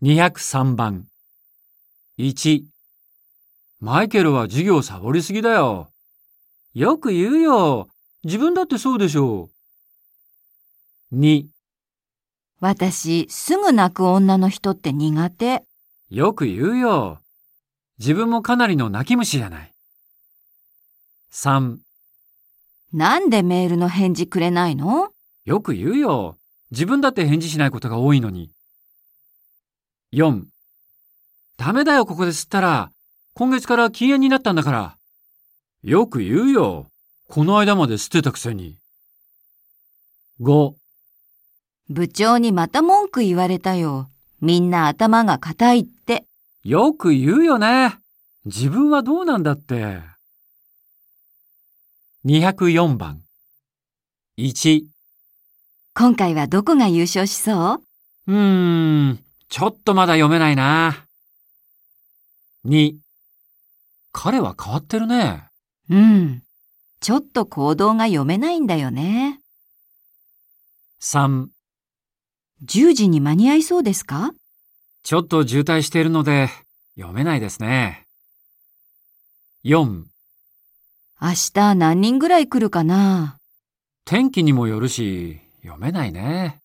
203番。1、マイケルは授業サボりすぎだよ。よく言うよ。自分だってそうでしょう。2、私、すぐ泣く女の人って苦手。よく言うよ。自分もかなりの泣き虫じゃない。3、なんでメールの返事くれないの？よく言うよ。自分だって返事しないことが多いのに。4、ダメだよここで吸ったら。今月から禁煙になったんだから。よく言うよ。この間まで吸ってたくせに。5、部長にまた文句言われたよ。みんな頭が固いって。よく言うよね。自分はどうなんだって。204番。1、今回はどこが優勝しそう？うーん、ちょっとまだ読めないな。2、彼は変わってるね。うん。ちょっと行動が読めないんだよね。3、10時に間に合いそうですか？ちょっと渋滞しているので読めないですね。4、明日何人ぐらい来るかな？天気にもよるし読めないね。